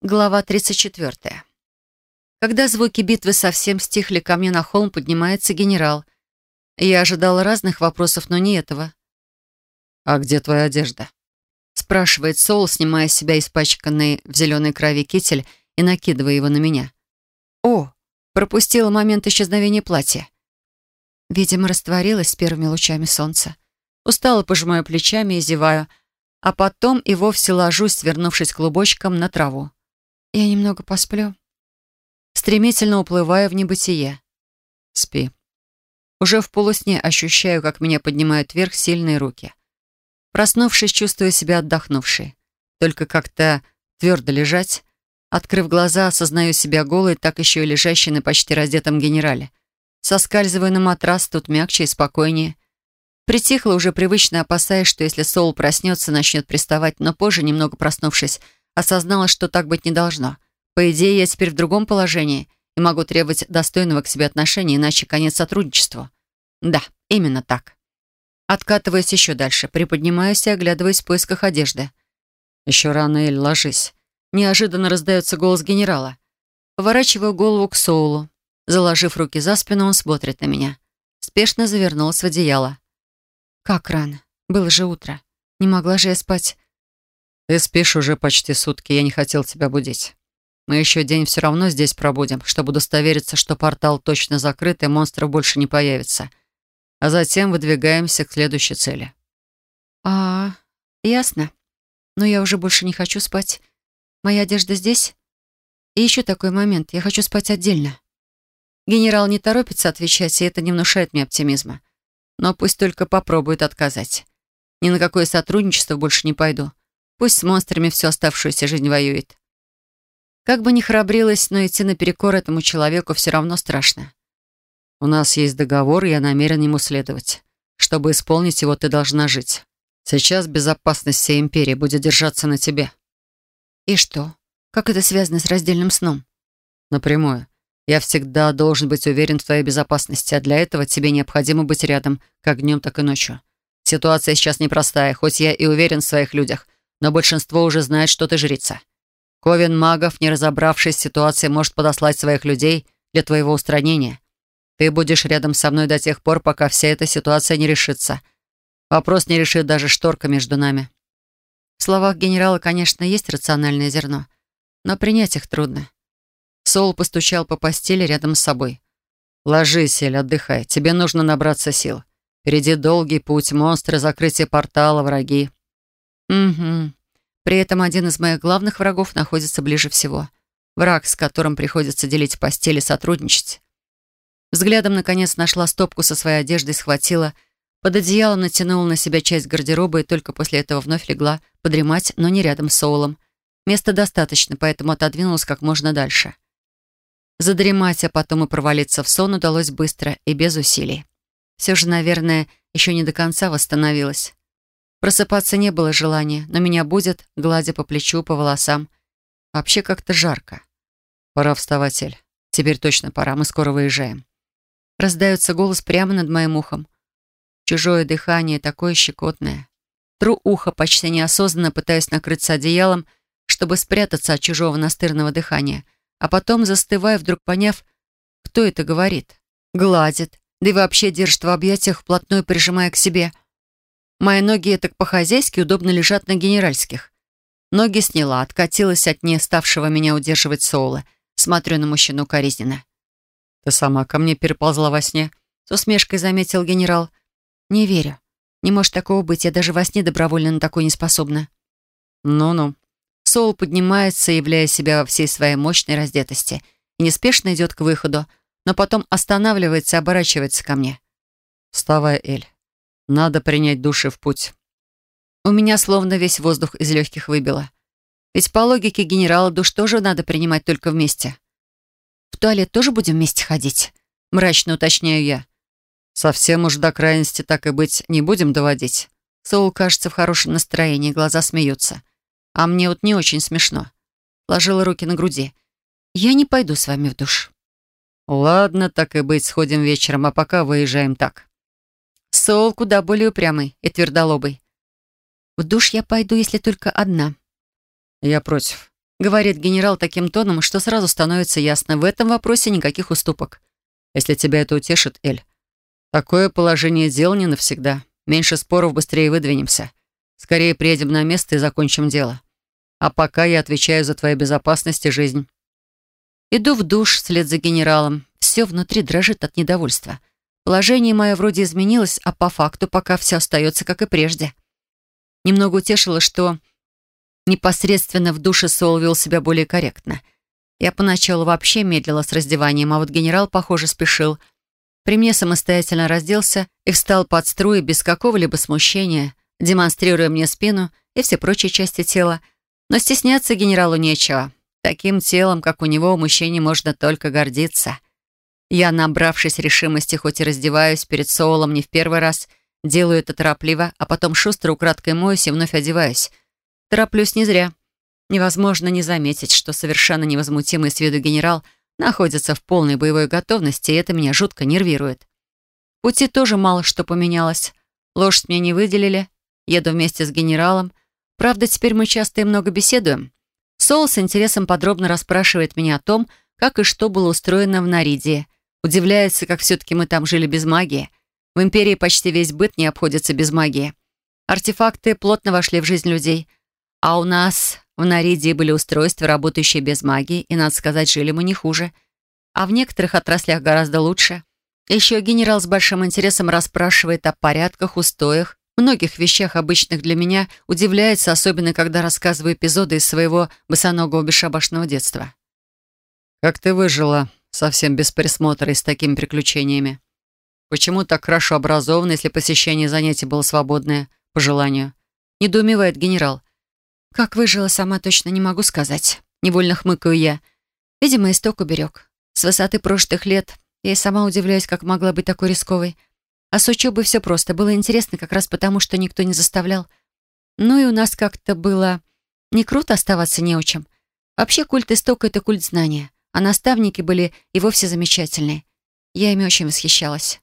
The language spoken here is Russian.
Глава 34. Когда звуки битвы совсем стихли, ко мне на холм поднимается генерал. Я ожидала разных вопросов, но не этого. «А где твоя одежда?» спрашивает Соул, снимая с себя испачканный в зеленой крови китель и накидывая его на меня. «О!» пропустила момент исчезновения платья. Видимо, растворилась с первыми лучами солнца. Устало пожимаю плечами и зеваю, а потом и вовсе ложусь, свернувшись клубочком на траву. Я немного посплю. Стремительно уплываю в небытие. Спи. Уже в полусне ощущаю, как меня поднимают вверх сильные руки. Проснувшись, чувствую себя отдохнувшей. Только как-то твердо лежать. Открыв глаза, осознаю себя голой, так еще и лежащей на почти раздетом генерале. Соскальзываю на матрас, тут мягче и спокойнее. Притихла уже привычно, опасаясь, что если Соул проснется, начнет приставать, но позже, немного проснувшись, осознала, что так быть не должно. По идее, я теперь в другом положении и могу требовать достойного к себе отношения, иначе конец сотрудничеству. Да, именно так. Откатываюсь еще дальше, приподнимаюсь и оглядываюсь в поисках одежды. «Еще рано, Эль, ложись». Неожиданно раздается голос генерала. Поворачиваю голову к Соулу. Заложив руки за спину, он смотрит на меня. Спешно завернулась в одеяло. «Как рано? Было же утро. Не могла же я спать «Ты спишь уже почти сутки, я не хотел тебя будить. Мы еще день все равно здесь пробудем, чтобы удостовериться, что портал точно закрыт и монстров больше не появится. А затем выдвигаемся к следующей цели». «А, ясно. Но я уже больше не хочу спать. Моя одежда здесь? И еще такой момент. Я хочу спать отдельно». Генерал не торопится отвечать, и это не внушает мне оптимизма. Но пусть только попробует отказать. Ни на какое сотрудничество больше не пойду. Пусть с монстрами всю оставшуюся жизнь воюет. Как бы ни храбрилась, но идти наперекор этому человеку все равно страшно. «У нас есть договор, и я намерен ему следовать. Чтобы исполнить его, ты должна жить. Сейчас безопасность всей империи будет держаться на тебе». «И что? Как это связано с раздельным сном?» «Напрямую. Я всегда должен быть уверен в твоей безопасности, а для этого тебе необходимо быть рядом, как днем, так и ночью. Ситуация сейчас непростая, хоть я и уверен в своих людях, но большинство уже знает, что ты жрица. Ковен магов, не разобравшись в ситуации, может подослать своих людей для твоего устранения. Ты будешь рядом со мной до тех пор, пока вся эта ситуация не решится. Вопрос не решит даже шторка между нами». В словах генерала, конечно, есть рациональное зерно, но принять их трудно. Сол постучал по постели рядом с собой. «Ложись, Эль, отдыхай. Тебе нужно набраться сил. Впереди долгий путь, монстры, закрытие портала, враги. Угу. При этом один из моих главных врагов находится ближе всего. Враг, с которым приходится делить постель и сотрудничать. Взглядом, наконец, нашла стопку со своей одеждой, схватила, под одеялом натянула на себя часть гардероба и только после этого вновь легла подремать, но не рядом с Соулом. Места достаточно, поэтому отодвинулась как можно дальше. Задремать, а потом и провалиться в сон удалось быстро и без усилий. Все же, наверное, еще не до конца восстановилась. Просыпаться не было желания, но меня будет, гладя по плечу, по волосам. Вообще как-то жарко. «Пора вставать, Эль. Теперь точно пора, мы скоро выезжаем». Раздается голос прямо над моим ухом. Чужое дыхание такое щекотное. Тру ухо, почти неосознанно пытаясь накрыться одеялом, чтобы спрятаться от чужого настырного дыхания, а потом застывая, вдруг поняв, кто это говорит. Гладит, да и вообще держит в объятиях, вплотную прижимая к себе — Мои ноги так по-хозяйски удобно лежат на генеральских. Ноги сняла, откатилась от не ставшего меня удерживать Соула. Смотрю на мужчину коризненно. «Ты сама ко мне переползла во сне?» С усмешкой заметил генерал. «Не верю. Не может такого быть. Я даже во сне добровольно на такое не способна». «Ну-ну». Соул поднимается, являя себя во всей своей мощной раздетости, и неспешно идет к выходу, но потом останавливается и оборачивается ко мне. «Вставай, Эль. Надо принять души в путь. У меня словно весь воздух из легких выбило. Ведь по логике генерала душ тоже надо принимать только вместе. В туалет тоже будем вместе ходить? Мрачно уточняю я. Совсем уж до крайности так и быть не будем доводить. Соул кажется в хорошем настроении, глаза смеются. А мне вот не очень смешно. Ложила руки на груди. Я не пойду с вами в душ. Ладно, так и быть, сходим вечером, а пока выезжаем так. Сол куда более упрямый и твердолобый. В душ я пойду, если только одна. Я против. Говорит генерал таким тоном, что сразу становится ясно, в этом вопросе никаких уступок. Если тебя это утешит, Эль. Такое положение дел не навсегда. Меньше споров, быстрее выдвинемся. Скорее приедем на место и закончим дело. А пока я отвечаю за твою безопасность и жизнь. Иду в душ вслед за генералом. Все внутри дрожит от недовольства. Положение мое вроде изменилось, а по факту пока все остается, как и прежде. Немного утешило, что непосредственно в душе Сол вел себя более корректно. Я поначалу вообще медлила с раздеванием, а вот генерал, похоже, спешил. При мне самостоятельно разделся и встал под струи без какого-либо смущения, демонстрируя мне спину и все прочие части тела. Но стесняться генералу нечего. Таким телом, как у него, мужчине можно только гордиться. Я, набравшись решимости, хоть и раздеваюсь перед Соулом не в первый раз, делаю это торопливо, а потом шустро украдкой моюсь и вновь одеваюсь. Тороплюсь не зря. Невозможно не заметить, что совершенно невозмутимый с виду генерал находится в полной боевой готовности, и это меня жутко нервирует. Пути тоже мало что поменялось. Лошадь мне не выделили, еду вместе с генералом. Правда, теперь мы часто и много беседуем. Соул с интересом подробно расспрашивает меня о том, как и что было устроено в Наридии. Удивляется, как все-таки мы там жили без магии. В Империи почти весь быт не обходится без магии. Артефакты плотно вошли в жизнь людей. А у нас в Наридии были устройства, работающие без магии, и, надо сказать, жили мы не хуже. А в некоторых отраслях гораздо лучше. Еще генерал с большим интересом расспрашивает о порядках, устоях, многих вещах, обычных для меня, удивляется, особенно когда рассказываю эпизоды из своего босоногого бесшабашного детства. «Как ты выжила, совсем без присмотра и с такими приключениями? Почему так хорошо образована, если посещение занятий было свободное, по желанию?» Недоумевает генерал. «Как выжила, сама точно не могу сказать». Невольно хмыкаю я. Видимо, исток уберег. С высоты прошлых лет я и сама удивляюсь, как могла быть такой рисковой. А с учебой все просто. Было интересно как раз потому, что никто не заставлял. Ну и у нас как-то было не круто оставаться неучем. Вообще культ истока — это культ знания, а наставники были и вовсе замечательные. Я ими очень восхищалась.